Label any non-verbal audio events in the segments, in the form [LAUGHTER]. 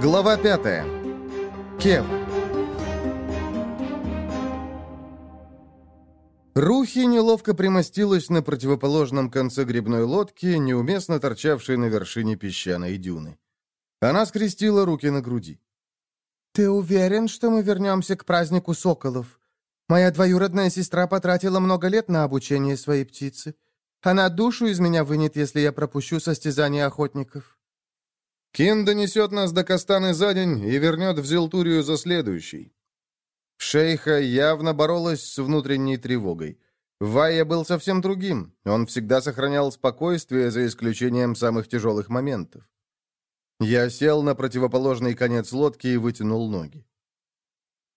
Глава пятая. Кев. Рухи неловко примостилась на противоположном конце грибной лодки, неуместно торчавшей на вершине песчаной дюны. Она скрестила руки на груди. «Ты уверен, что мы вернемся к празднику соколов? Моя двоюродная сестра потратила много лет на обучение своей птицы. Она душу из меня вынет, если я пропущу состязание охотников». Кин донесет нас до Кастаны за день и вернет в Зелтурию за следующий. Шейха явно боролась с внутренней тревогой. Вайя был совсем другим. Он всегда сохранял спокойствие, за исключением самых тяжелых моментов. Я сел на противоположный конец лодки и вытянул ноги.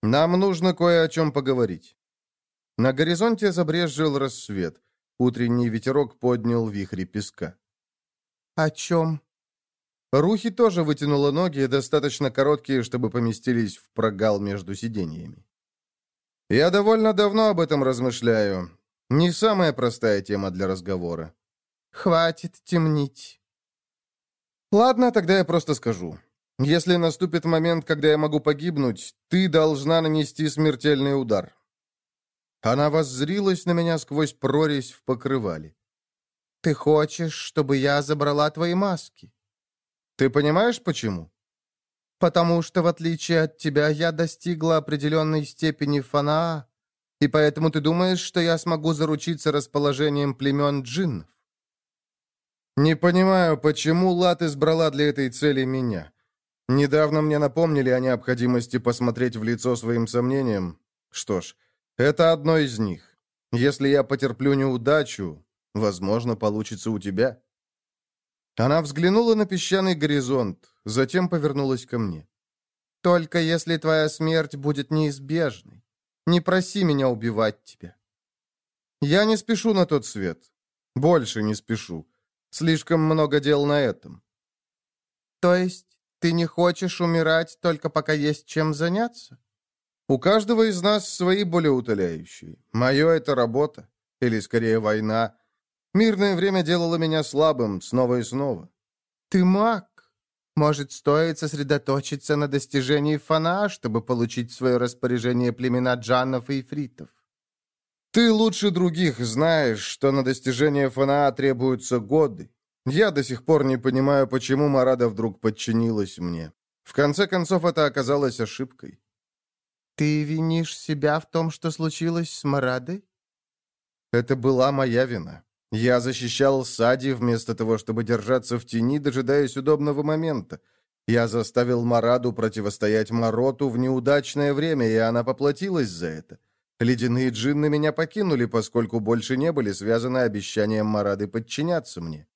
Нам нужно кое о чем поговорить. На горизонте забрезжил рассвет. Утренний ветерок поднял вихри песка. «О чем?» Рухи тоже вытянула ноги, достаточно короткие, чтобы поместились в прогал между сиденьями. Я довольно давно об этом размышляю. Не самая простая тема для разговора. Хватит темнить. Ладно, тогда я просто скажу. Если наступит момент, когда я могу погибнуть, ты должна нанести смертельный удар. Она воззрилась на меня сквозь прорезь в покрывале. Ты хочешь, чтобы я забрала твои маски? Ты понимаешь, почему? Потому что, в отличие от тебя, я достигла определенной степени фанаа, и поэтому ты думаешь, что я смогу заручиться расположением племен джиннов? Не понимаю, почему Лат избрала для этой цели меня. Недавно мне напомнили о необходимости посмотреть в лицо своим сомнениям. Что ж, это одно из них. Если я потерплю неудачу, возможно, получится у тебя. Она взглянула на песчаный горизонт, затем повернулась ко мне. «Только если твоя смерть будет неизбежной. Не проси меня убивать тебя». «Я не спешу на тот свет. Больше не спешу. Слишком много дел на этом». «То есть ты не хочешь умирать, только пока есть чем заняться?» «У каждого из нас свои болеутоляющие. Мое — это работа. Или, скорее, война. Мирное время делало меня слабым снова и снова. Ты маг. Может, стоит сосредоточиться на достижении фана, чтобы получить в свое распоряжение племена джанов и ифритов? Ты лучше других знаешь, что на достижение фана требуются годы. Я до сих пор не понимаю, почему Марада вдруг подчинилась мне. В конце концов, это оказалось ошибкой. Ты винишь себя в том, что случилось с Марадой? Это была моя вина. Я защищал Сади вместо того, чтобы держаться в тени, дожидаясь удобного момента. Я заставил Мараду противостоять Мароту в неудачное время, и она поплатилась за это. Ледяные джинны меня покинули, поскольку больше не были связаны обещанием Марады подчиняться мне.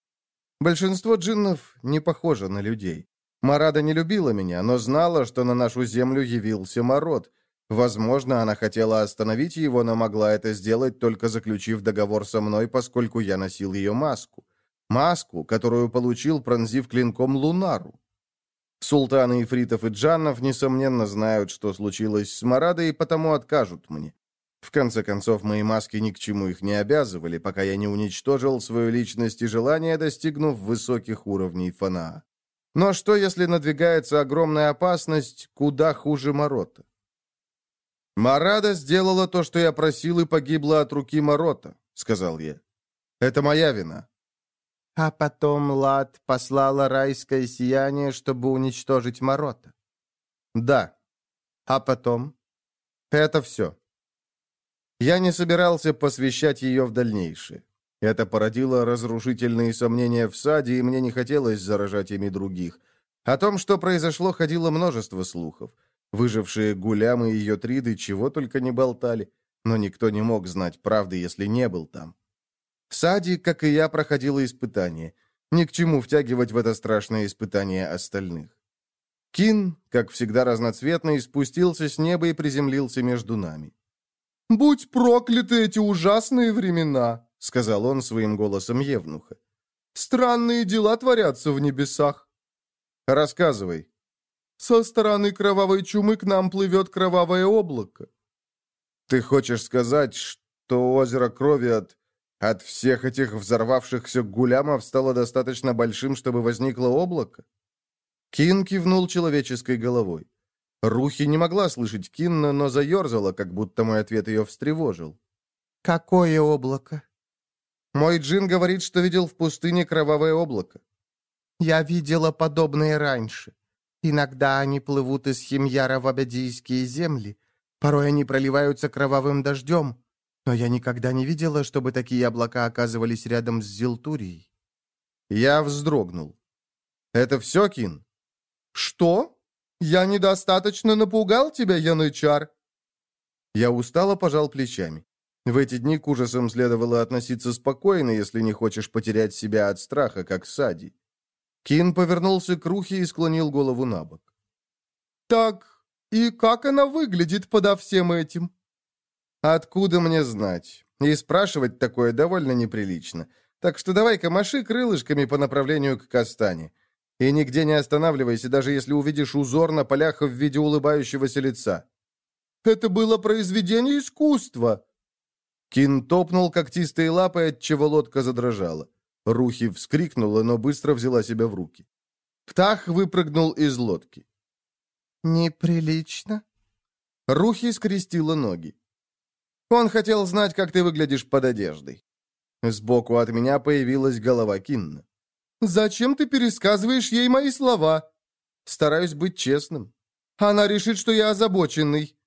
Большинство джиннов не похоже на людей. Марада не любила меня, но знала, что на нашу землю явился Марот, Возможно, она хотела остановить его, но могла это сделать, только заключив договор со мной, поскольку я носил ее маску. Маску, которую получил, пронзив клинком Лунару. Султаны Ифритов и Джаннов, несомненно, знают, что случилось с Марадой, и потому откажут мне. В конце концов, мои маски ни к чему их не обязывали, пока я не уничтожил свою личность и желание, достигнув высоких уровней фанаа. Но что, если надвигается огромная опасность, куда хуже Морота? «Марада сделала то, что я просил, и погибла от руки Морота», — сказал я. «Это моя вина». А потом Лад послала райское сияние, чтобы уничтожить Морота. «Да». А потом? «Это все». Я не собирался посвящать ее в дальнейшее. Это породило разрушительные сомнения в саде, и мне не хотелось заражать ими других. О том, что произошло, ходило множество слухов. Выжившие гулямы и ее триды чего только не болтали, но никто не мог знать правды, если не был там. Сади, как и я, проходила испытание. Ни к чему втягивать в это страшное испытание остальных. Кин, как всегда разноцветный, спустился с неба и приземлился между нами. «Будь прокляты эти ужасные времена!» — сказал он своим голосом Евнуха. «Странные дела творятся в небесах». «Рассказывай», со стороны кровавой чумы к нам плывет кровавое облако. Ты хочешь сказать, что озеро крови от... от всех этих взорвавшихся гулямов стало достаточно большим, чтобы возникло облако? Кин кивнул человеческой головой. Рухи не могла слышать Кинна, но заерзала, как будто мой ответ ее встревожил. «Какое облако?» «Мой джин говорит, что видел в пустыне кровавое облако». «Я видела подобное раньше. Иногда они плывут из Химьяра в Абядийские земли. Порой они проливаются кровавым дождем. Но я никогда не видела, чтобы такие облака оказывались рядом с Зилтурией». Я вздрогнул. «Это все, Кин?» «Что? Я недостаточно напугал тебя, янычар?» Я устало пожал плечами. В эти дни к ужасам следовало относиться спокойно, если не хочешь потерять себя от страха, как Сади. Кин повернулся к Рухе и склонил голову на бок. «Так, и как она выглядит подо всем этим?» «Откуда мне знать? И спрашивать такое довольно неприлично. Так что давай-ка маши крылышками по направлению к Кастане. И нигде не останавливайся, даже если увидишь узор на полях в виде улыбающегося лица». «Это было произведение искусства!» Кин топнул когтистой лапой, отчего лодка задрожала. Рухи вскрикнула, но быстро взяла себя в руки. Птах выпрыгнул из лодки. «Неприлично?» Рухи скрестила ноги. «Он хотел знать, как ты выглядишь под одеждой». Сбоку от меня появилась голова Кинна. «Зачем ты пересказываешь ей мои слова?» «Стараюсь быть честным». «Она решит, что я озабоченный».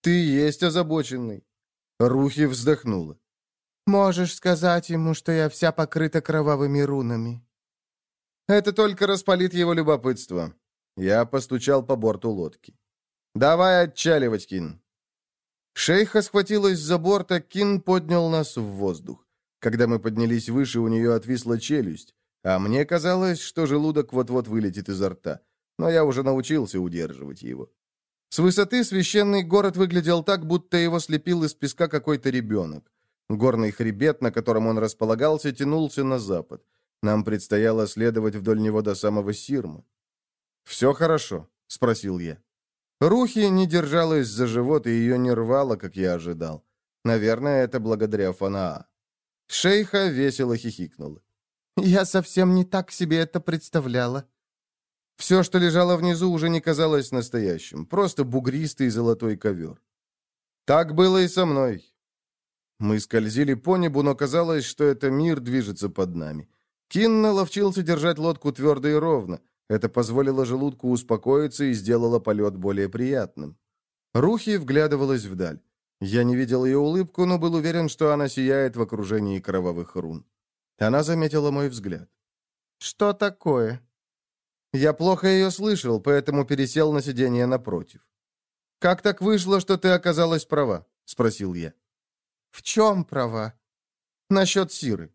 «Ты есть озабоченный». Рухи вздохнула. «Можешь сказать ему, что я вся покрыта кровавыми рунами». «Это только распалит его любопытство». Я постучал по борту лодки. «Давай отчаливать, Кин». Шейха схватилась за борт, а Кин поднял нас в воздух. Когда мы поднялись выше, у нее отвисла челюсть, а мне казалось, что желудок вот-вот вылетит изо рта. Но я уже научился удерживать его. С высоты священный город выглядел так, будто его слепил из песка какой-то ребенок. Горный хребет, на котором он располагался, тянулся на запад. Нам предстояло следовать вдоль него до самого Сирма. «Все хорошо?» — спросил я. Рухи не держалась за живот, и ее не рвало, как я ожидал. Наверное, это благодаря Фанаа. Шейха весело хихикнула. «Я совсем не так себе это представляла». Все, что лежало внизу, уже не казалось настоящим, просто бугристый золотой ковер. Так было и со мной. Мы скользили по небу, но казалось, что это мир движется под нами. Кин наловчился держать лодку твердо и ровно. Это позволило желудку успокоиться и сделало полет более приятным. Рухи вглядывалась вдаль. Я не видел ее улыбку, но был уверен, что она сияет в окружении кровавых рун. Она заметила мой взгляд. «Что такое?» Я плохо ее слышал, поэтому пересел на сиденье напротив. «Как так вышло, что ты оказалась права?» — спросил я. «В чем права?» «Насчет Сиры».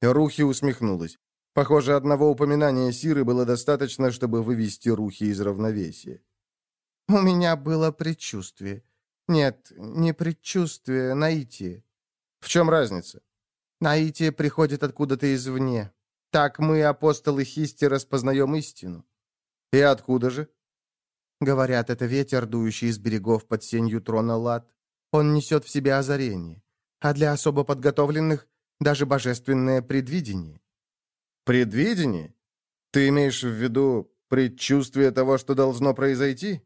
Рухи усмехнулась. Похоже, одного упоминания Сиры было достаточно, чтобы вывести Рухи из равновесия. «У меня было предчувствие. Нет, не предчувствие, наитие». «В чем разница?» «Наитие приходит откуда-то извне. Так мы, апостолы Хисти, распознаем истину». «И откуда же?» Говорят, это ветер, дующий из берегов под сенью трона Лад. Он несет в себе озарение. А для особо подготовленных даже божественное предвидение. Предвидение? Ты имеешь в виду предчувствие того, что должно произойти?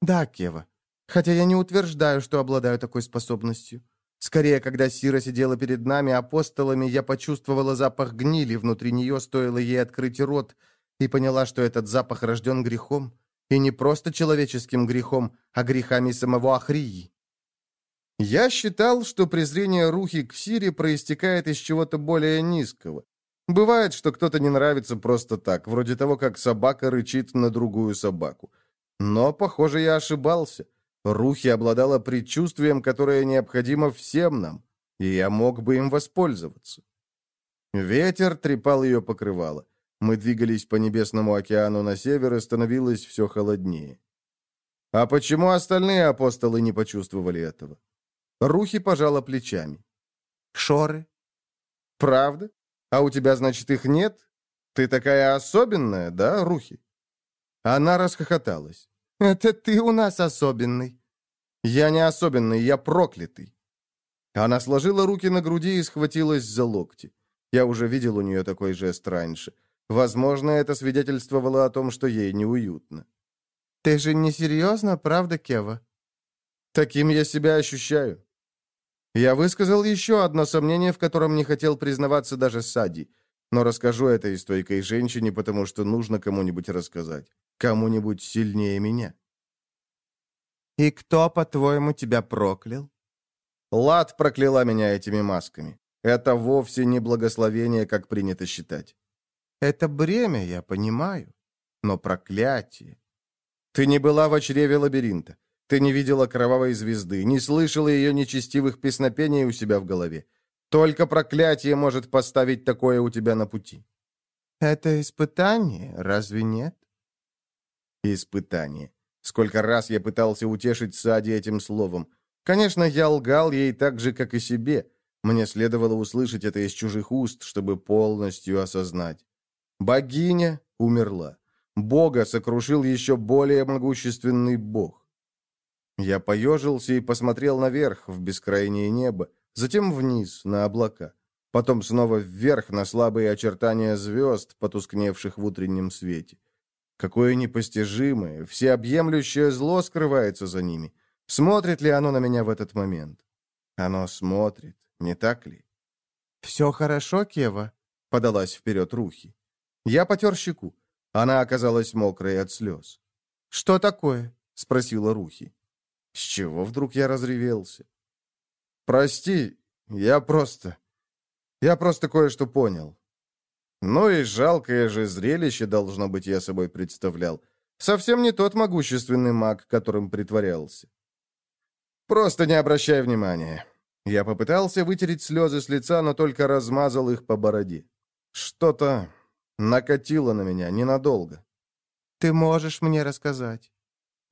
Да, Кева. Хотя я не утверждаю, что обладаю такой способностью. Скорее, когда Сира сидела перед нами, апостолами, я почувствовала запах гнили внутри нее, стоило ей открыть рот, и поняла, что этот запах рожден грехом, и не просто человеческим грехом, а грехами самого Ахрии. Я считал, что презрение Рухи к Сире проистекает из чего-то более низкого. Бывает, что кто-то не нравится просто так, вроде того, как собака рычит на другую собаку. Но, похоже, я ошибался. Рухи обладала предчувствием, которое необходимо всем нам, и я мог бы им воспользоваться. Ветер трепал ее покрывало. Мы двигались по Небесному океану на север, и становилось все холоднее. А почему остальные апостолы не почувствовали этого? Рухи пожала плечами. «Шоры». «Правда? А у тебя, значит, их нет? Ты такая особенная, да, Рухи?» Она расхохоталась. «Это ты у нас особенный». «Я не особенный, я проклятый». Она сложила руки на груди и схватилась за локти. Я уже видел у нее такой жест раньше. Возможно, это свидетельствовало о том, что ей неуютно. «Ты же не серьезно, правда, Кева?» «Таким я себя ощущаю». Я высказал еще одно сомнение, в котором не хотел признаваться даже Сади, но расскажу этой стойкой женщине, потому что нужно кому-нибудь рассказать. Кому-нибудь сильнее меня. «И кто, по-твоему, тебя проклял?» Лад прокляла меня этими масками. Это вовсе не благословение, как принято считать. Это бремя, я понимаю. Но проклятие... Ты не была в чреве лабиринта. Ты не видела кровавой звезды, не слышала ее нечестивых песнопений у себя в голове. Только проклятие может поставить такое у тебя на пути. Это испытание, разве нет? Испытание. Сколько раз я пытался утешить Сади этим словом. Конечно, я лгал ей так же, как и себе. Мне следовало услышать это из чужих уст, чтобы полностью осознать. Богиня умерла. Бога сокрушил еще более могущественный бог. Я поежился и посмотрел наверх, в бескрайнее небо, затем вниз, на облака, потом снова вверх, на слабые очертания звезд, потускневших в утреннем свете. Какое непостижимое, всеобъемлющее зло скрывается за ними. Смотрит ли оно на меня в этот момент? Оно смотрит, не так ли? «Все хорошо, Кева?» — подалась вперед Рухи. Я потер щеку. Она оказалась мокрой от слез. «Что такое?» — спросила Рухи. С чего вдруг я разревелся? «Прости, я просто... Я просто кое-что понял. Ну и жалкое же зрелище, должно быть, я собой представлял. Совсем не тот могущественный маг, которым притворялся. Просто не обращай внимания. Я попытался вытереть слезы с лица, но только размазал их по бороде. Что-то накатило на меня ненадолго. «Ты можешь мне рассказать?»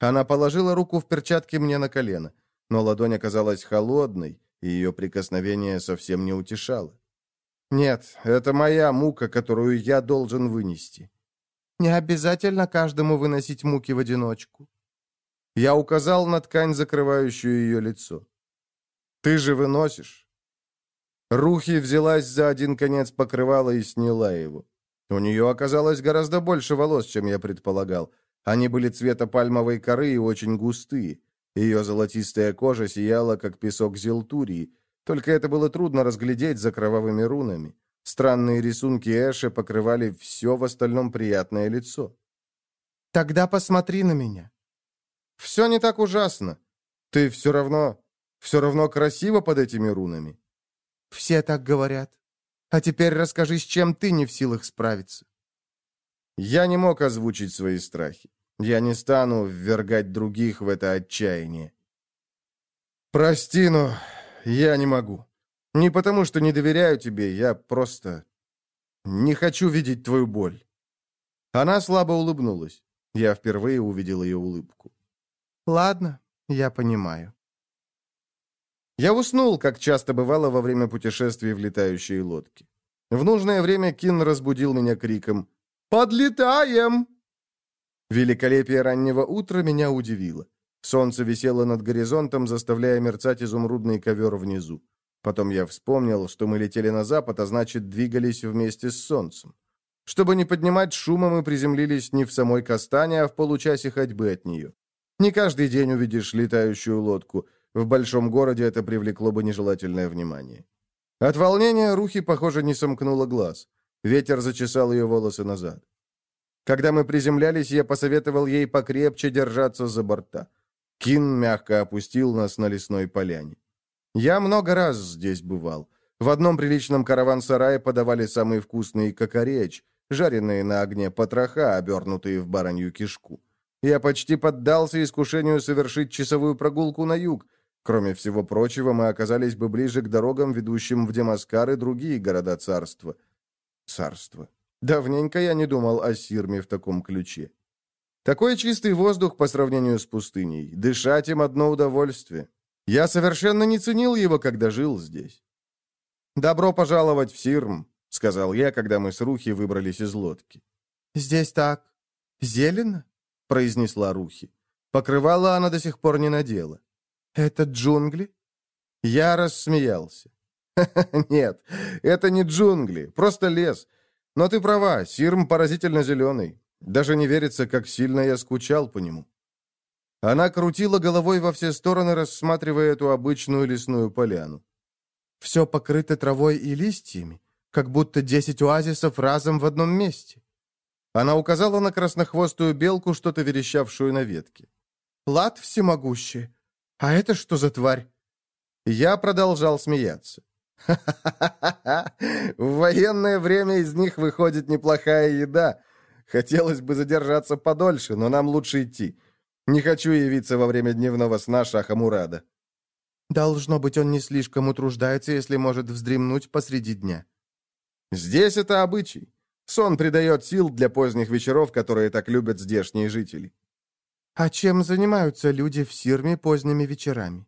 Она положила руку в перчатке мне на колено, но ладонь оказалась холодной, и ее прикосновение совсем не утешало. «Нет, это моя мука, которую я должен вынести». «Не обязательно каждому выносить муки в одиночку». Я указал на ткань, закрывающую ее лицо. «Ты же выносишь». Рухи взялась за один конец покрывала и сняла его. У нее оказалось гораздо больше волос, чем я предполагал. Они были цвета пальмовой коры и очень густые. Ее золотистая кожа сияла, как песок зелтурии, только это было трудно разглядеть за кровавыми рунами. Странные рисунки Эши покрывали все в остальном приятное лицо. «Тогда посмотри на меня». «Все не так ужасно. Ты все равно... все равно красиво под этими рунами». «Все так говорят. А теперь расскажи, с чем ты не в силах справиться». Я не мог озвучить свои страхи. Я не стану ввергать других в это отчаяние. «Прости, но я не могу. Не потому, что не доверяю тебе, я просто не хочу видеть твою боль». Она слабо улыбнулась. Я впервые увидел ее улыбку. «Ладно, я понимаю». Я уснул, как часто бывало во время путешествий в летающие лодки. В нужное время Кин разбудил меня криком «Подлетаем!» Великолепие раннего утра меня удивило. Солнце висело над горизонтом, заставляя мерцать изумрудный ковер внизу. Потом я вспомнил, что мы летели на запад, а значит, двигались вместе с солнцем. Чтобы не поднимать шума, мы приземлились не в самой Кастане, а в получасе ходьбы от нее. Не каждый день увидишь летающую лодку. В большом городе это привлекло бы нежелательное внимание. От волнения Рухи, похоже, не сомкнула глаз. Ветер зачесал ее волосы назад. Когда мы приземлялись, я посоветовал ей покрепче держаться за борта. Кин мягко опустил нас на лесной поляне. Я много раз здесь бывал. В одном приличном караван-сарае подавали самый вкусный кокореч, жареные на огне потроха, обернутые в баранью кишку. Я почти поддался искушению совершить часовую прогулку на юг. Кроме всего прочего, мы оказались бы ближе к дорогам, ведущим в Демаскар и другие города царства. Царство. Давненько я не думал о Сирме в таком ключе. Такой чистый воздух по сравнению с пустыней. Дышать им одно удовольствие. Я совершенно не ценил его, когда жил здесь. «Добро пожаловать в Сирм», — сказал я, когда мы с Рухи выбрались из лодки. «Здесь так зелено?» — произнесла Рухи. Покрывала она до сих пор не надела. «Это джунгли?» Я рассмеялся. [LAUGHS] «Нет, это не джунгли, просто лес. Но ты права, Сирм поразительно зеленый. Даже не верится, как сильно я скучал по нему. Она крутила головой во все стороны, рассматривая эту обычную лесную поляну. Все покрыто травой и листьями, как будто десять оазисов разом в одном месте. Она указала на краснохвостую белку, что-то верещавшую на ветке. «Лад всемогущий! А это что за тварь?» Я продолжал смеяться. «Ха-ха-ха! [LAUGHS] В военное время из них выходит неплохая еда. Хотелось бы задержаться подольше, но нам лучше идти. Не хочу явиться во время дневного сна Шаха Мурада». «Должно быть, он не слишком утруждается, если может вздремнуть посреди дня». «Здесь это обычай. Сон придает сил для поздних вечеров, которые так любят здешние жители». «А чем занимаются люди в Сирме поздними вечерами?»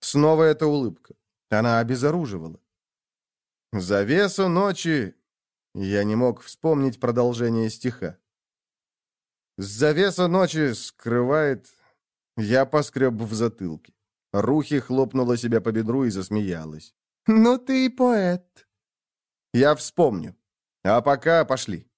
Снова эта улыбка. Она обезоруживала. «Завеса ночи...» Я не мог вспомнить продолжение стиха. «Завеса ночи скрывает...» Я поскреб в затылке. Рухи хлопнула себя по бедру и засмеялась. «Ну ты и поэт». «Я вспомню. А пока пошли».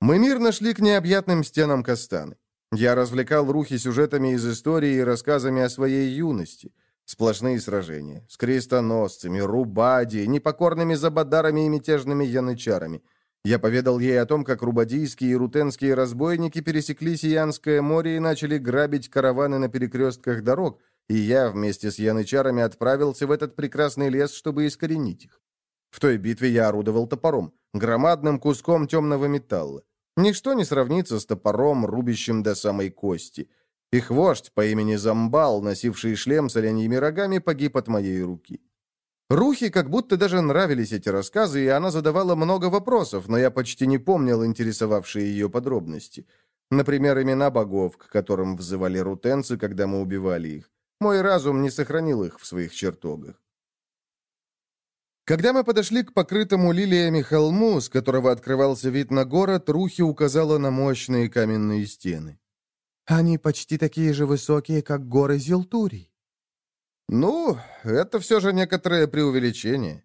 Мы мирно шли к необъятным стенам Кастаны. Я развлекал Рухи сюжетами из истории и рассказами о своей юности — Сплошные сражения. С крестоносцами, рубади, непокорными забадарами и мятежными янычарами. Я поведал ей о том, как рубадийские и рутенские разбойники пересекли Сиянское море и начали грабить караваны на перекрестках дорог, и я вместе с янычарами отправился в этот прекрасный лес, чтобы искоренить их. В той битве я орудовал топором, громадным куском темного металла. Ничто не сравнится с топором, рубящим до самой кости. Их вождь по имени Замбал, носивший шлем с оленьими рогами, погиб от моей руки. Рухи как будто даже нравились эти рассказы, и она задавала много вопросов, но я почти не помнил интересовавшие ее подробности. Например, имена богов, к которым взывали рутенцы, когда мы убивали их. Мой разум не сохранил их в своих чертогах. Когда мы подошли к покрытому лилиями холму, с которого открывался вид на город, Рухи указала на мощные каменные стены. Они почти такие же высокие, как горы Зилтурий. Ну, это все же некоторое преувеличение.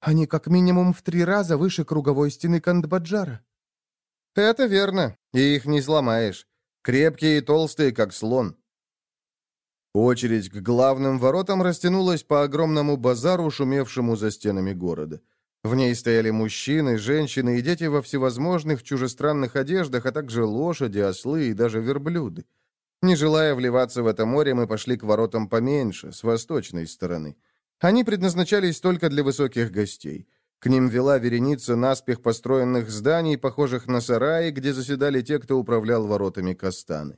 Они как минимум в три раза выше круговой стены Кандбаджара. Это верно, и их не сломаешь. Крепкие и толстые, как слон. Очередь к главным воротам растянулась по огромному базару, шумевшему за стенами города. В ней стояли мужчины, женщины и дети во всевозможных чужестранных одеждах, а также лошади, ослы и даже верблюды. Не желая вливаться в это море, мы пошли к воротам поменьше, с восточной стороны. Они предназначались только для высоких гостей. К ним вела вереница наспех построенных зданий, похожих на сараи, где заседали те, кто управлял воротами Кастаны.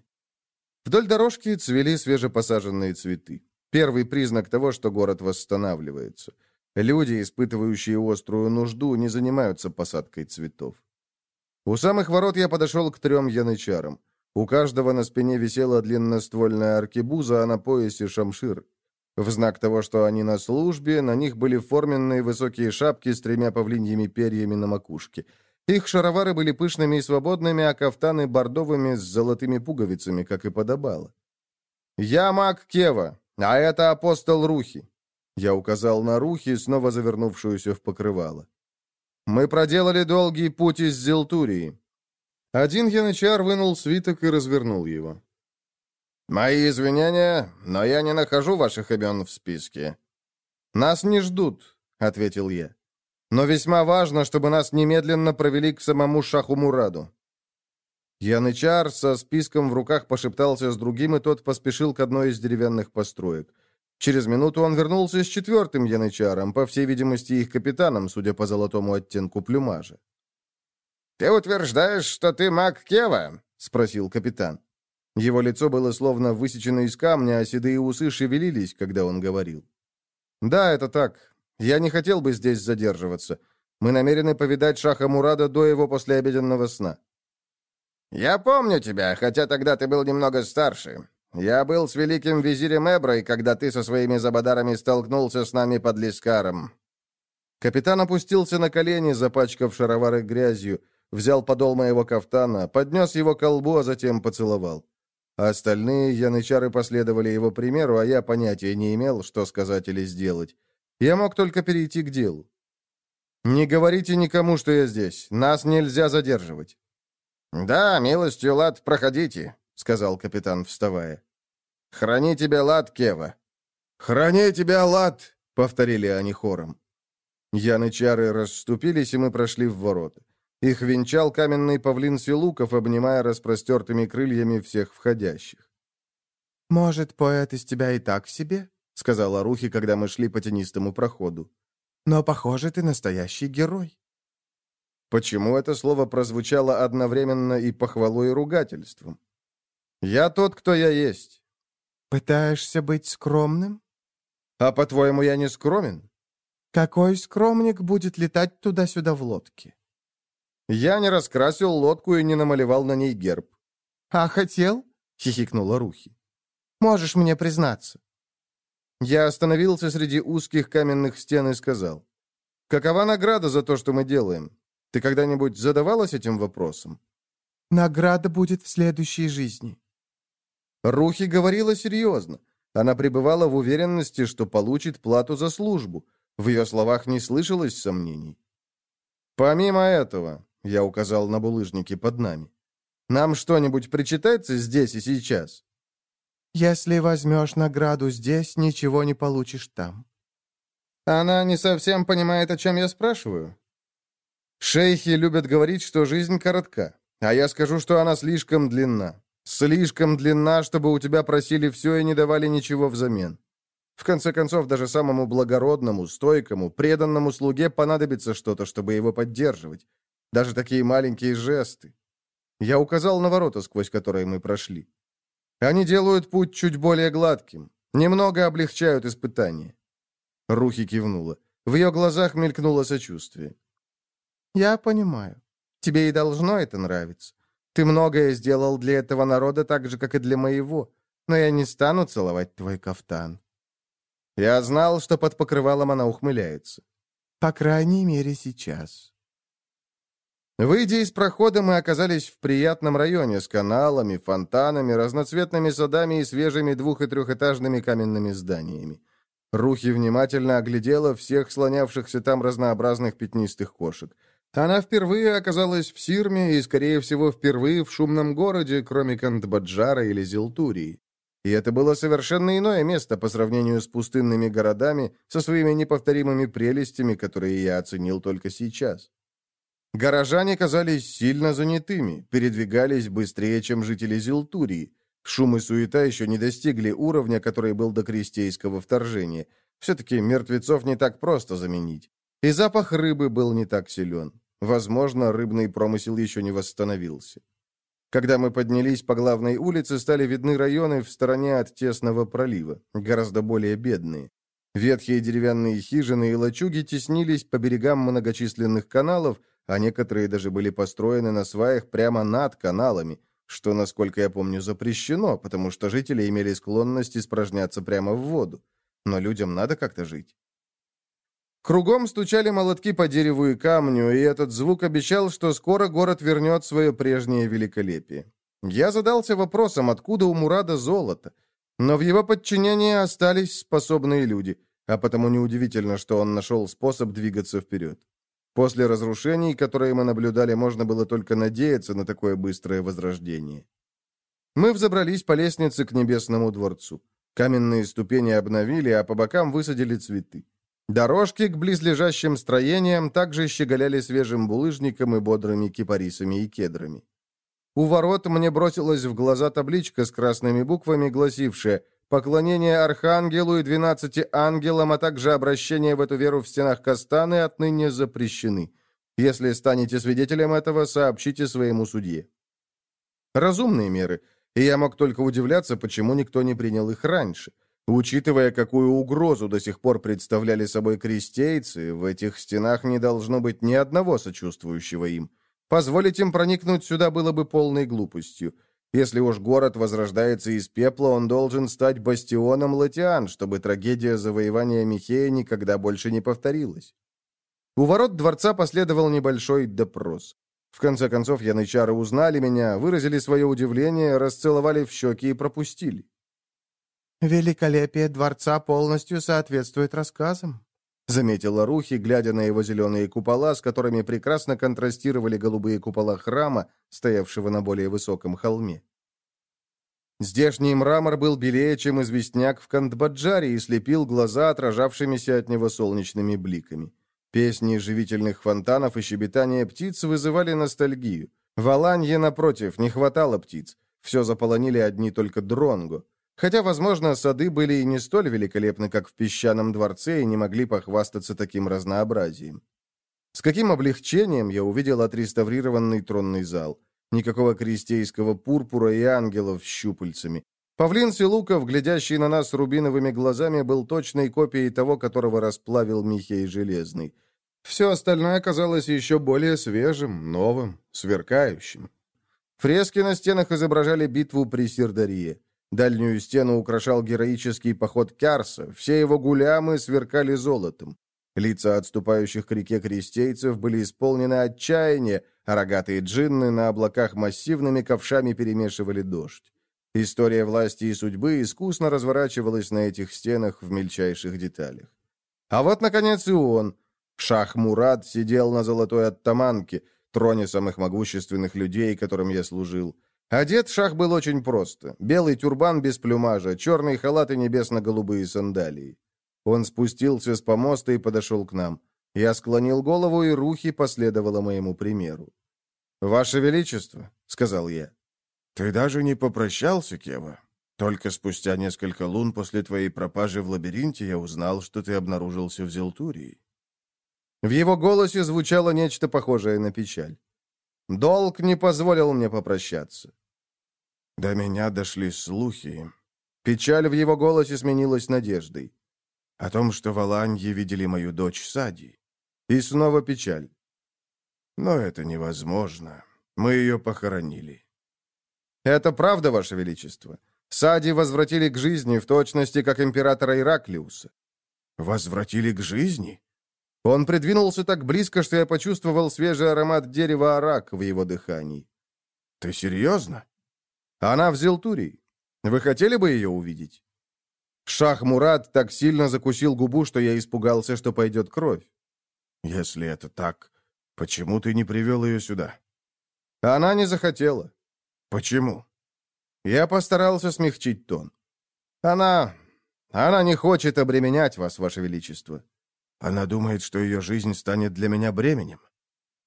Вдоль дорожки цвели свежепосаженные цветы. Первый признак того, что город восстанавливается – Люди, испытывающие острую нужду, не занимаются посадкой цветов. У самых ворот я подошел к трем янычарам. У каждого на спине висела длинноствольная аркебуза, а на поясе шамшир. В знак того, что они на службе, на них были форменные высокие шапки с тремя павлиньими перьями на макушке. Их шаровары были пышными и свободными, а кафтаны бордовыми с золотыми пуговицами, как и подобало. «Я маг Кева, а это апостол Рухи. Я указал на Рухи, снова завернувшуюся в покрывало. «Мы проделали долгий путь из Зелтурии». Один янычар вынул свиток и развернул его. «Мои извинения, но я не нахожу ваших имен в списке». «Нас не ждут», — ответил я. «Но весьма важно, чтобы нас немедленно провели к самому Шаху Мураду». Янычар со списком в руках пошептался с другим, и тот поспешил к одной из деревянных построек. Через минуту он вернулся с четвертым янычаром, по всей видимости, их капитаном, судя по золотому оттенку плюмажа. «Ты утверждаешь, что ты маг Кева?» — спросил капитан. Его лицо было словно высечено из камня, а седые усы шевелились, когда он говорил. «Да, это так. Я не хотел бы здесь задерживаться. Мы намерены повидать Шаха Мурада до его послеобеденного сна». «Я помню тебя, хотя тогда ты был немного старше. Я был с великим визирем Эброй, когда ты со своими забадарами столкнулся с нами под Лискаром». Капитан опустился на колени, запачкав шаровары грязью, взял подол моего кафтана, поднес его к колбу, а затем поцеловал. Остальные янычары последовали его примеру, а я понятия не имел, что сказать или сделать. Я мог только перейти к делу. «Не говорите никому, что я здесь. Нас нельзя задерживать». «Да, милостью, лад, проходите», — сказал капитан, вставая. «Храни тебя, лад, Кева». «Храни тебя, лад», — повторили они хором. Янычары расступились, и мы прошли в ворота. Их венчал каменный павлин Силуков, обнимая распростертыми крыльями всех входящих. «Может, поэт из тебя и так себе?» — сказала Рухи, когда мы шли по тенистому проходу. «Но, похоже, ты настоящий герой». Почему это слово прозвучало одновременно и похвалой, и ругательством? «Я тот, кто я есть». «Пытаешься быть скромным?» «А, по-твоему, я не скромен?» «Какой скромник будет летать туда-сюда в лодке?» «Я не раскрасил лодку и не намалевал на ней герб». «А хотел?» — хихикнула Рухи. «Можешь мне признаться». Я остановился среди узких каменных стен и сказал. «Какова награда за то, что мы делаем? Ты когда-нибудь задавалась этим вопросом?» «Награда будет в следующей жизни». Рухи говорила серьезно. Она пребывала в уверенности, что получит плату за службу. В ее словах не слышалось сомнений. «Помимо этого», — я указал на булыжники под нами, «нам что-нибудь причитается здесь и сейчас?» «Если возьмешь награду здесь, ничего не получишь там». «Она не совсем понимает, о чем я спрашиваю», Шейхи любят говорить, что жизнь коротка, а я скажу, что она слишком длинна. Слишком длинна, чтобы у тебя просили все и не давали ничего взамен. В конце концов, даже самому благородному, стойкому, преданному слуге понадобится что-то, чтобы его поддерживать. Даже такие маленькие жесты. Я указал на ворота, сквозь которые мы прошли. Они делают путь чуть более гладким, немного облегчают испытания. Рухи кивнула. В ее глазах мелькнуло сочувствие. «Я понимаю. Тебе и должно это нравиться. Ты многое сделал для этого народа так же, как и для моего. Но я не стану целовать твой кафтан». Я знал, что под покрывалом она ухмыляется. «По крайней мере, сейчас». Выйдя из прохода, мы оказались в приятном районе с каналами, фонтанами, разноцветными садами и свежими двух- и трехэтажными каменными зданиями. Рухи внимательно оглядела всех слонявшихся там разнообразных пятнистых кошек. Она впервые оказалась в Сирме и, скорее всего, впервые в шумном городе, кроме Кандбаджара или Зилтурии. И это было совершенно иное место по сравнению с пустынными городами со своими неповторимыми прелестями, которые я оценил только сейчас. Горожане казались сильно занятыми, передвигались быстрее, чем жители Зилтурии. Шум и суета еще не достигли уровня, который был до крестейского вторжения. Все-таки мертвецов не так просто заменить. И запах рыбы был не так силен. Возможно, рыбный промысел еще не восстановился. Когда мы поднялись по главной улице, стали видны районы в стороне от тесного пролива, гораздо более бедные. Ветхие деревянные хижины и лачуги теснились по берегам многочисленных каналов, а некоторые даже были построены на сваях прямо над каналами, что, насколько я помню, запрещено, потому что жители имели склонность испражняться прямо в воду. Но людям надо как-то жить. Кругом стучали молотки по дереву и камню, и этот звук обещал, что скоро город вернет свое прежнее великолепие. Я задался вопросом, откуда у Мурада золото, но в его подчинении остались способные люди, а потому неудивительно, что он нашел способ двигаться вперед. После разрушений, которые мы наблюдали, можно было только надеяться на такое быстрое возрождение. Мы взобрались по лестнице к Небесному дворцу. Каменные ступени обновили, а по бокам высадили цветы. Дорожки к близлежащим строениям также щеголяли свежим булыжником и бодрыми кипарисами и кедрами. У ворот мне бросилась в глаза табличка с красными буквами, гласившая «Поклонение Архангелу и двенадцати ангелам, а также обращение в эту веру в стенах Кастаны отныне запрещены. Если станете свидетелем этого, сообщите своему судье». Разумные меры, и я мог только удивляться, почему никто не принял их раньше – Учитывая, какую угрозу до сих пор представляли собой крестейцы, в этих стенах не должно быть ни одного сочувствующего им. Позволить им проникнуть сюда было бы полной глупостью. Если уж город возрождается из пепла, он должен стать бастионом латиан, чтобы трагедия завоевания Михея никогда больше не повторилась. У ворот дворца последовал небольшой допрос. В конце концов, янычары узнали меня, выразили свое удивление, расцеловали в щеки и пропустили. «Великолепие дворца полностью соответствует рассказам». — заметила Рухи, глядя на его зеленые купола, с которыми прекрасно контрастировали голубые купола храма, стоявшего на более высоком холме. Здешний мрамор был белее, чем известняк в Кандбаджаре, и слепил глаза отражавшимися от него солнечными бликами. Песни живительных фонтанов и щебетание птиц вызывали ностальгию. В Аланье, напротив, не хватало птиц. Все заполонили одни только дронго. Хотя, возможно, сады были и не столь великолепны, как в песчаном дворце, и не могли похвастаться таким разнообразием. С каким облегчением я увидел отреставрированный тронный зал. Никакого крестейского пурпура и ангелов с щупальцами. Павлин Силуков, глядящий на нас рубиновыми глазами, был точной копией того, которого расплавил Михей Железный. Все остальное казалось еще более свежим, новым, сверкающим. Фрески на стенах изображали битву при Сирдарье. Дальнюю стену украшал героический поход Кярса, все его гулямы сверкали золотом. Лица отступающих к реке крестейцев были исполнены отчаяния, а рогатые джинны на облаках массивными ковшами перемешивали дождь. История власти и судьбы искусно разворачивалась на этих стенах в мельчайших деталях. А вот, наконец, и он. Шах Мурат сидел на золотой оттаманке, троне самых могущественных людей, которым я служил. Одет Шах был очень просто. Белый тюрбан без плюмажа, черный халат и небесно-голубые сандалии. Он спустился с помоста и подошел к нам. Я склонил голову, и Рухи последовала моему примеру. «Ваше Величество», — сказал я. «Ты даже не попрощался, Кева. Только спустя несколько лун после твоей пропажи в лабиринте я узнал, что ты обнаружился в Зелтурии». В его голосе звучало нечто похожее на печаль. Долг не позволил мне попрощаться. До меня дошли слухи. Печаль в его голосе сменилась надеждой. О том, что в Аланье видели мою дочь Сади. И снова печаль. Но это невозможно. Мы ее похоронили. Это правда, Ваше Величество. Сади возвратили к жизни в точности, как императора Ираклиуса. Возвратили к жизни? Он придвинулся так близко, что я почувствовал свежий аромат дерева арак в его дыхании. Ты серьезно? Она в Зелтурии. Вы хотели бы ее увидеть? Шах Мурат так сильно закусил губу, что я испугался, что пойдет кровь. Если это так, почему ты не привел ее сюда? Она не захотела. Почему? Я постарался смягчить тон. Она... она не хочет обременять вас, ваше величество. Она думает, что ее жизнь станет для меня бременем.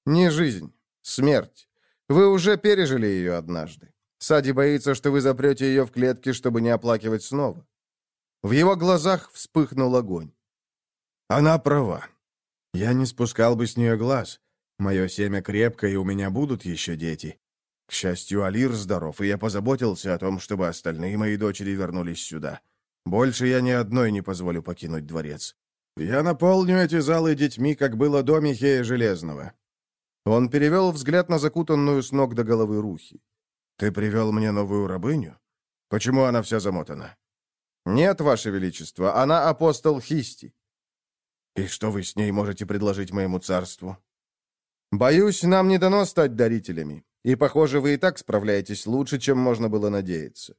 Не жизнь, смерть. Вы уже пережили ее однажды. Сади боится, что вы запрете ее в клетке, чтобы не оплакивать снова. В его глазах вспыхнул огонь. Она права. Я не спускал бы с нее глаз. Мое семя крепко, и у меня будут еще дети. К счастью, Алир здоров, и я позаботился о том, чтобы остальные мои дочери вернулись сюда. Больше я ни одной не позволю покинуть дворец. Я наполню эти залы детьми, как было до Михея Железного». Он перевел взгляд на закутанную с ног до головы Рухи. «Ты привел мне новую рабыню? Почему она вся замотана?» «Нет, Ваше Величество, она апостол Хисти». «И что вы с ней можете предложить моему царству?» «Боюсь, нам не дано стать дарителями, и, похоже, вы и так справляетесь лучше, чем можно было надеяться».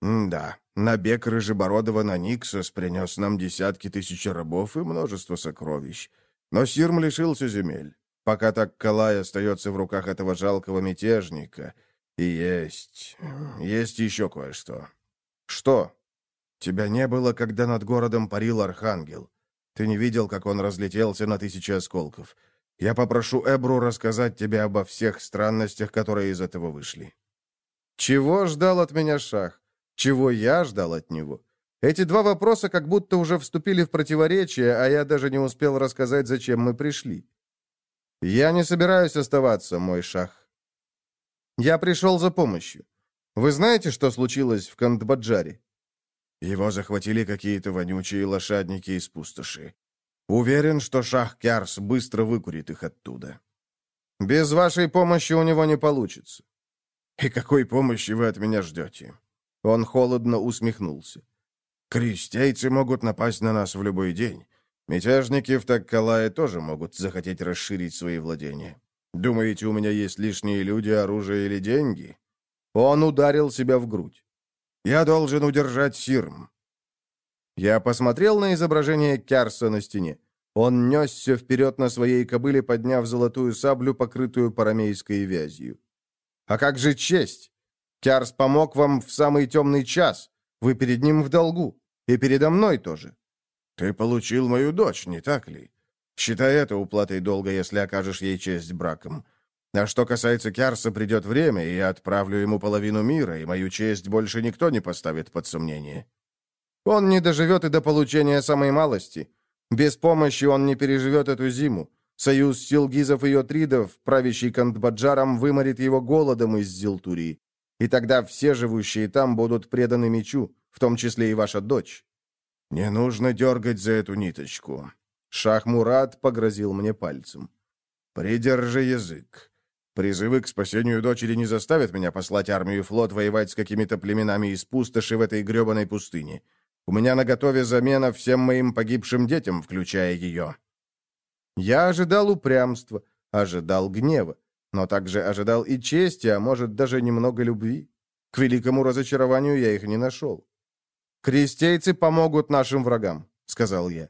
«Да, набег Рыжебородова на Никсос принес нам десятки тысяч рабов и множество сокровищ. Но Сирм лишился земель. Пока так Калай остается в руках этого жалкого мятежника. И есть... есть еще кое-что». «Что?» «Тебя не было, когда над городом парил Архангел. Ты не видел, как он разлетелся на тысячи осколков. Я попрошу Эбру рассказать тебе обо всех странностях, которые из этого вышли». «Чего ждал от меня Шах? Чего я ждал от него? Эти два вопроса как будто уже вступили в противоречие, а я даже не успел рассказать, зачем мы пришли. Я не собираюсь оставаться, мой шах. Я пришел за помощью. Вы знаете, что случилось в Кандбаджаре? Его захватили какие-то вонючие лошадники из пустоши. Уверен, что шах Кярс быстро выкурит их оттуда. Без вашей помощи у него не получится. И какой помощи вы от меня ждете? Он холодно усмехнулся. «Крестейцы могут напасть на нас в любой день. Мятежники в Таккалае тоже могут захотеть расширить свои владения. Думаете, у меня есть лишние люди, оружие или деньги?» Он ударил себя в грудь. «Я должен удержать Сирм». Я посмотрел на изображение Кярса на стене. Он несся вперед на своей кобыле, подняв золотую саблю, покрытую парамейской вязью. «А как же честь? Кярс помог вам в самый темный час. Вы перед ним в долгу. И передо мной тоже». «Ты получил мою дочь, не так ли? Считай это уплатой долга, если окажешь ей честь браком. А что касается Кярса, придет время, и я отправлю ему половину мира, и мою честь больше никто не поставит под сомнение». «Он не доживет и до получения самой малости». Без помощи он не переживет эту зиму. Союз силгизов и йотридов, правящий Кандбаджаром, выморит его голодом из Зилтурии. И тогда все живущие там будут преданы мечу, в том числе и ваша дочь». «Не нужно дергать за эту ниточку». Шах Мурат погрозил мне пальцем. «Придержи язык. Призывы к спасению дочери не заставят меня послать армию и флот воевать с какими-то племенами из пустоши в этой гребаной пустыне. У меня на готове замена всем моим погибшим детям, включая ее». Я ожидал упрямства, ожидал гнева, но также ожидал и чести, а может, даже немного любви. К великому разочарованию я их не нашел. «Крестейцы помогут нашим врагам», — сказал я.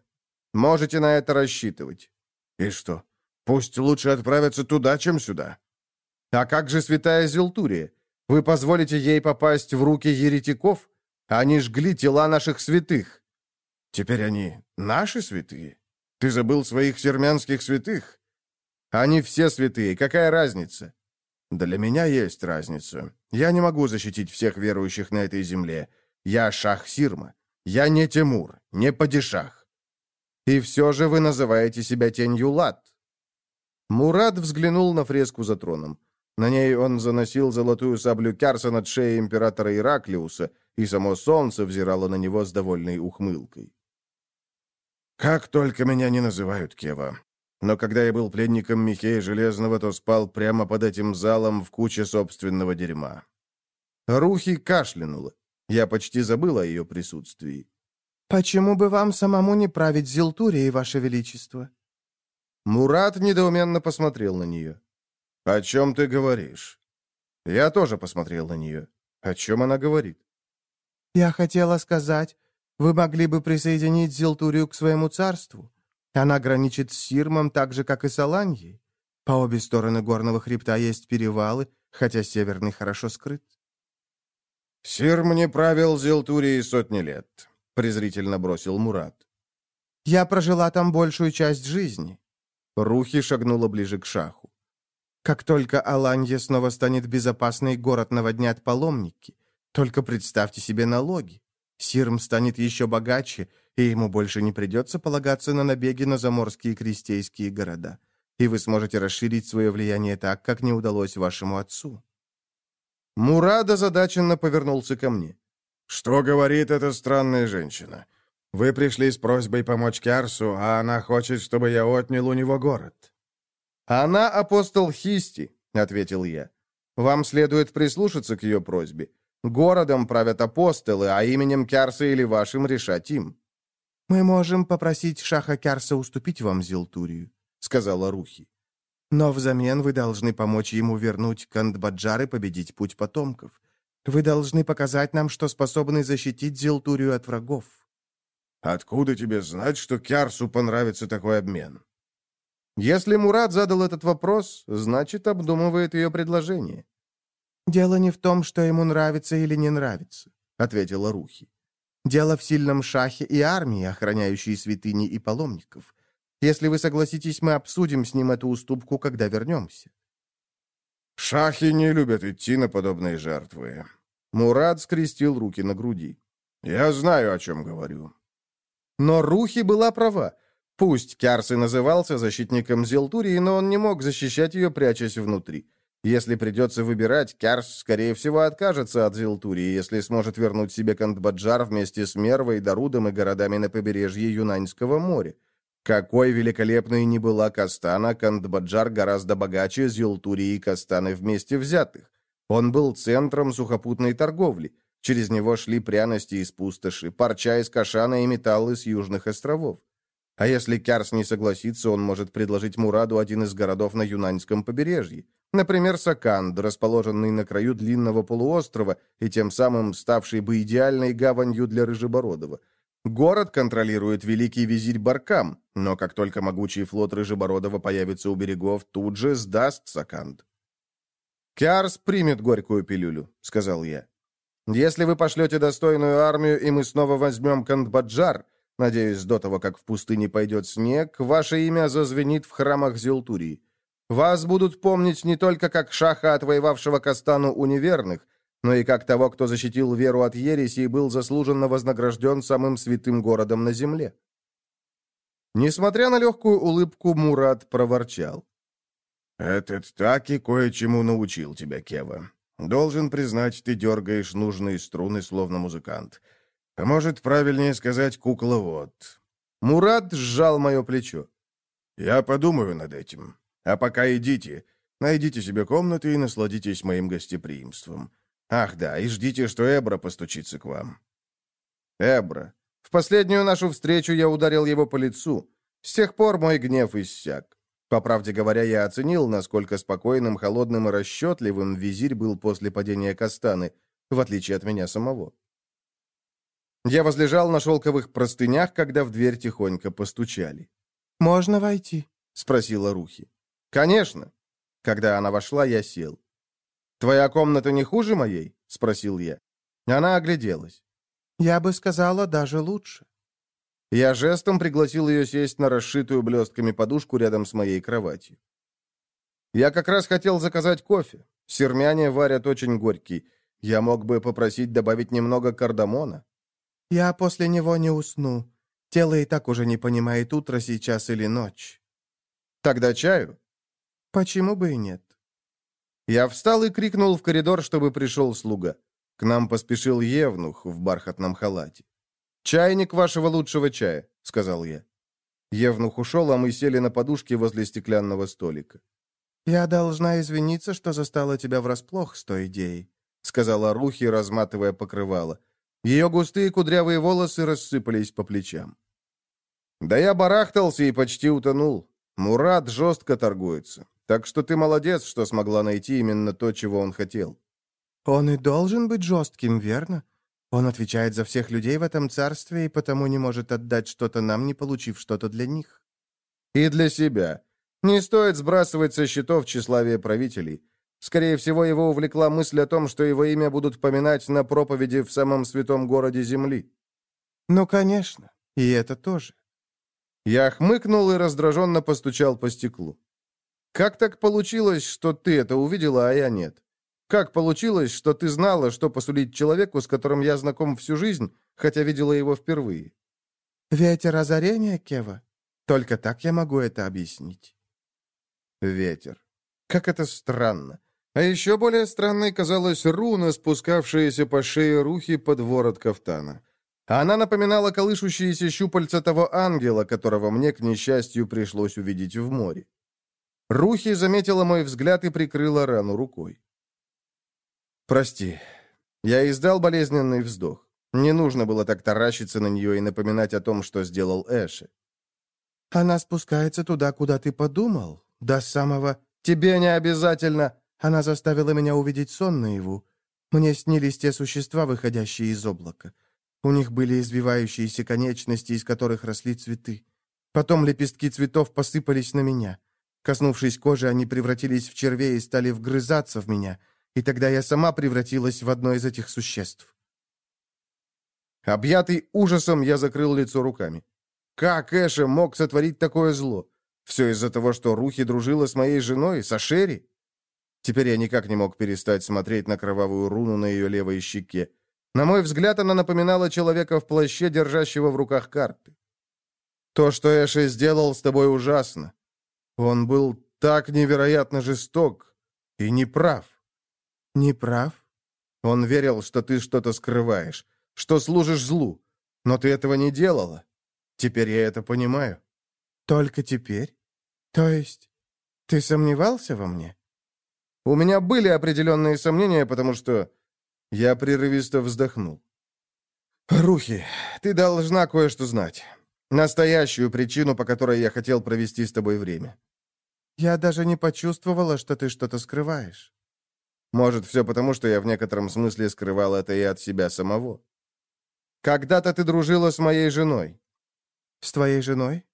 «Можете на это рассчитывать». «И что? Пусть лучше отправятся туда, чем сюда». «А как же святая Зелтурия? Вы позволите ей попасть в руки еретиков? Они жгли тела наших святых». «Теперь они наши святые? Ты забыл своих сермянских святых?» «Они все святые. Какая разница?» «Для меня есть разница. Я не могу защитить всех верующих на этой земле. Я шах Сирма. Я не Тимур, не Падишах». «И все же вы называете себя тенью Лат». Мурат взглянул на фреску за троном. На ней он заносил золотую саблю Кярса над шеей императора Ираклиуса, и само солнце взирало на него с довольной ухмылкой. «Как только меня не называют Кева. Но когда я был пленником Михея Железного, то спал прямо под этим залом в куче собственного дерьма». Рухи кашлянула. Я почти забыл о ее присутствии. «Почему бы вам самому не править Зилтурией, Ваше Величество?» Мурат недоуменно посмотрел на нее. «О чем ты говоришь?» Я тоже посмотрел на нее. О чем она говорит? «Я хотела сказать, вы могли бы присоединить Зилтурию к своему царству. Она граничит с Сирмом так же, как и с Аланьей. По обе стороны горного хребта есть перевалы, хотя северный хорошо скрыт». «Сирм не правил Зилтурией сотни лет», — презрительно бросил Мурат. «Я прожила там большую часть жизни». Рухи шагнула ближе к шаху. «Как только Аланья снова станет безопасной, город наводнят паломники. Только представьте себе налоги. Сирм станет еще богаче, и ему больше не придется полагаться на набеги на заморские крестейские города. И вы сможете расширить свое влияние так, как не удалось вашему отцу». Мурад озадаченно повернулся ко мне. «Что говорит эта странная женщина? Вы пришли с просьбой помочь Кярсу, а она хочет, чтобы я отнял у него город». «Она апостол Хисти», — ответил я. «Вам следует прислушаться к ее просьбе. Городом правят апостолы, а именем Кярса или вашим решать им». «Мы можем попросить Шаха Кярса уступить вам Зилтурию», — сказала Рухи. «Но взамен вы должны помочь ему вернуть Кандбаджар и победить путь потомков. Вы должны показать нам, что способны защитить Зилтурию от врагов». «Откуда тебе знать, что Кярсу понравится такой обмен?» Если Мурат задал этот вопрос, значит, обдумывает ее предложение. «Дело не в том, что ему нравится или не нравится», — ответила Рухи. «Дело в сильном шахе и армии, охраняющей святыни и паломников. Если вы согласитесь, мы обсудим с ним эту уступку, когда вернемся». «Шахи не любят идти на подобные жертвы». Мурат скрестил руки на груди. «Я знаю, о чем говорю». Но Рухи была права. Пусть Кярс и назывался защитником Зелтурии, но он не мог защищать ее, прячась внутри. Если придется выбирать, Кярс, скорее всего, откажется от Зилтурии, если сможет вернуть себе Кандбаджар вместе с Мервой, Дарудом и городами на побережье Юнаньского моря. Какой великолепной ни была Кастана, Кандбаджар гораздо богаче Зилтурии и Кастаны вместе взятых. Он был центром сухопутной торговли. Через него шли пряности из пустоши, парча из Кашана и металлы с южных островов. А если Кярс не согласится, он может предложить Мураду один из городов на Юнаньском побережье. Например, Саканд, расположенный на краю длинного полуострова и тем самым ставший бы идеальной гаванью для Рыжебородова. Город контролирует великий визирь Баркам, но как только могучий флот Рыжебородова появится у берегов, тут же сдаст Сакант. «Киарс примет горькую пилюлю», — сказал я. «Если вы пошлете достойную армию, и мы снова возьмем Кандбаджар, надеюсь, до того, как в пустыне пойдет снег, ваше имя зазвенит в храмах Зелтурии. Вас будут помнить не только как шаха, отвоевавшего Кастану у неверных, но и как того, кто защитил веру от ереси и был заслуженно вознагражден самым святым городом на земле». Несмотря на легкую улыбку, Мурат проворчал. «Этот так и кое-чему научил тебя, Кева. Должен признать, ты дергаешь нужные струны, словно музыкант. А может, правильнее сказать, кукловод». Мурат сжал мое плечо. «Я подумаю над этим. А пока идите. Найдите себе комнаты и насладитесь моим гостеприимством. Ах да, и ждите, что Эбра постучится к вам». Эбра. В последнюю нашу встречу я ударил его по лицу. С тех пор мой гнев иссяк. По правде говоря, я оценил, насколько спокойным, холодным и расчетливым визирь был после падения Кастаны, в отличие от меня самого. Я возлежал на шелковых простынях, когда в дверь тихонько постучали. «Можно войти?» — спросила Рухи. «Конечно». Когда она вошла, я сел. «Твоя комната не хуже моей?» — спросил я. Она огляделась. «Я бы сказала, даже лучше». Я жестом пригласил ее сесть на расшитую блестками подушку рядом с моей кроватью. «Я как раз хотел заказать кофе. Сермяне варят очень горький. Я мог бы попросить добавить немного кардамона». «Я после него не усну. Тело и так уже не понимает, утро сейчас или ночь». «Тогда чаю?» «Почему бы и нет?» Я встал и крикнул в коридор, чтобы пришел слуга. К нам поспешил Евнух в бархатном халате. «Чайник вашего лучшего чая», — сказал я. Евнух ушел, а мы сели на подушке возле стеклянного столика. «Я должна извиниться, что застала тебя врасплох с той идеей», — сказала Рухи, разматывая покрывало. Ее густые кудрявые волосы рассыпались по плечам. «Да я барахтался и почти утонул. Мурат жестко торгуется. Так что ты молодец, что смогла найти именно то, чего он хотел». «Он и должен быть жестким, верно? Он отвечает за всех людей в этом царстве и потому не может отдать что-то нам, не получив что-то для них». «И для себя. Не стоит сбрасывать со счетов тщеславие правителей. Скорее всего, его увлекла мысль о том, что его имя будут поминать на проповеди в самом святом городе Земли. «Ну, конечно. И это тоже». Я хмыкнул и раздраженно постучал по стеклу. «Как так получилось, что ты это увидела, а я нет? Как получилось, что ты знала, что посулить человеку, с которым я знаком всю жизнь, хотя видела его впервые?» «Ветер озарения, Кева. Только так я могу это объяснить». «Ветер. Как это странно. А еще более странной казалась руна, спускавшаяся по шее рухи под ворот кафтана. Она напоминала колышущиеся щупальца того ангела, которого мне, к несчастью, пришлось увидеть в море. Рухи заметила мой взгляд и прикрыла рану рукой. «Прости». Я издал болезненный вздох. Не нужно было так таращиться на нее и напоминать о том, что сделал Эши. «Она спускается туда, куда ты подумал, до самого...» «Тебе не обязательно...» Она заставила меня увидеть сон наяву. Мне снились те существа, выходящие из облака. У них были извивающиеся конечности, из которых росли цветы. Потом лепестки цветов посыпались на меня. Коснувшись кожи, они превратились в червей и стали вгрызаться в меня, и тогда я сама превратилась в одно из этих существ. Объятый ужасом, я закрыл лицо руками. Как Эша мог сотворить такое зло? Все из-за того, что Рухи дружила с моей женой, с Ашери? Теперь я никак не мог перестать смотреть на кровавую руну на ее левой щеке. На мой взгляд, она напоминала человека в плаще, держащего в руках карты. То, что Эши сделал с тобой, ужасно. Он был так невероятно жесток и неправ. Неправ? Он верил, что ты что-то скрываешь, что служишь злу. Но ты этого не делала. Теперь я это понимаю. Только теперь? То есть ты сомневался во мне? У меня были определенные сомнения, потому что... Я прерывисто вздохнул. «Рухи, ты должна кое-что знать. Настоящую причину, по которой я хотел провести с тобой время». «Я даже не почувствовала, что ты что-то скрываешь». «Может, все потому, что я в некотором смысле скрывал это и от себя самого». Когда-то ты дружила с моей женой». «С твоей женой?»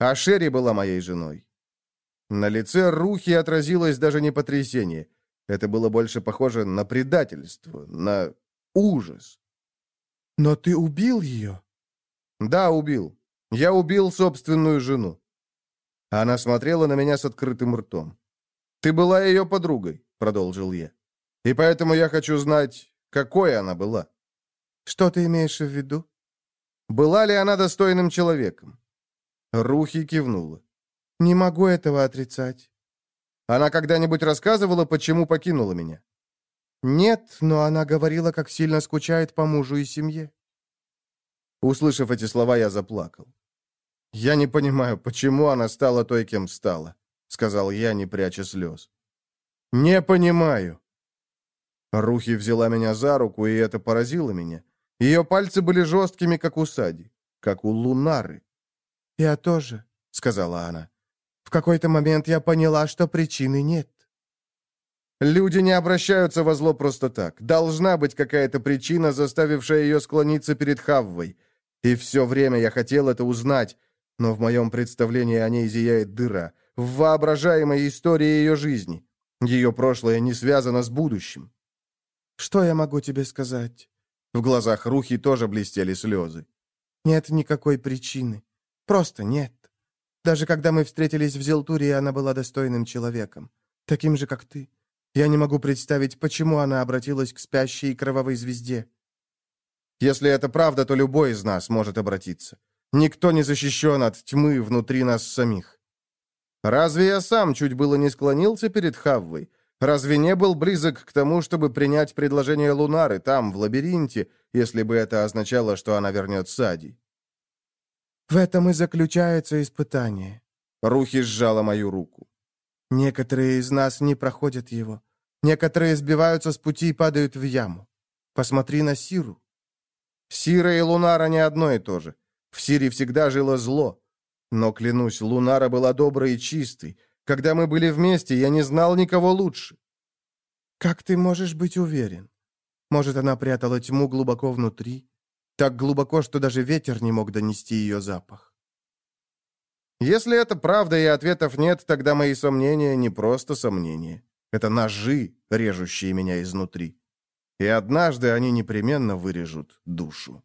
«А Шерри была моей женой». На лице Рухи отразилось даже не потрясение. Это было больше похоже на предательство, на ужас. «Но ты убил ее?» «Да, убил. Я убил собственную жену». Она смотрела на меня с открытым ртом. «Ты была ее подругой», — продолжил я. «И поэтому я хочу знать, какой она была». «Что ты имеешь в виду?» «Была ли она достойным человеком?» Рухи кивнула. «Не могу этого отрицать». «Она когда-нибудь рассказывала, почему покинула меня?» «Нет, но она говорила, как сильно скучает по мужу и семье». Услышав эти слова, я заплакал. «Я не понимаю, почему она стала той, кем стала», — сказал я, не пряча слез. «Не понимаю». Рухи взяла меня за руку, и это поразило меня. Ее пальцы были жесткими, как у Сади, как у Лунары. «Я тоже», — сказала она. «В какой-то момент я поняла, что причины нет». Люди не обращаются во зло просто так. Должна быть какая-то причина, заставившая ее склониться перед Хаввой. И все время я хотел это узнать, но в моем представлении о ней зияет дыра, в воображаемой истории ее жизни. Ее прошлое не связано с будущим. «Что я могу тебе сказать?» В глазах Рухи тоже блестели слезы. «Нет никакой причины. Просто нет. Даже когда мы встретились в Зелтуре, она была достойным человеком. Таким же, как ты. Я не могу представить, почему она обратилась к спящей кровавой звезде. Если это правда, то любой из нас может обратиться. Никто не защищен от тьмы внутри нас самих. Разве я сам чуть было не склонился перед Хаввой? Разве не был близок к тому, чтобы принять предложение Лунары там, в лабиринте, если бы это означало, что она вернет Сади? В этом и заключается испытание. Рухи сжала мою руку. Некоторые из нас не проходят его. Некоторые сбиваются с пути и падают в яму. Посмотри на Сиру. Сира и Лунара не одно и то же. В Сире всегда жило зло. Но, клянусь, Лунара была доброй и чистой. Когда мы были вместе, я не знал никого лучше. Как ты можешь быть уверен? Может, она прятала тьму глубоко внутри? Так глубоко, что даже ветер не мог донести ее запах. Если это правда и ответов нет, тогда мои сомнения не просто сомнения. Это ножи, режущие меня изнутри. И однажды они непременно вырежут душу.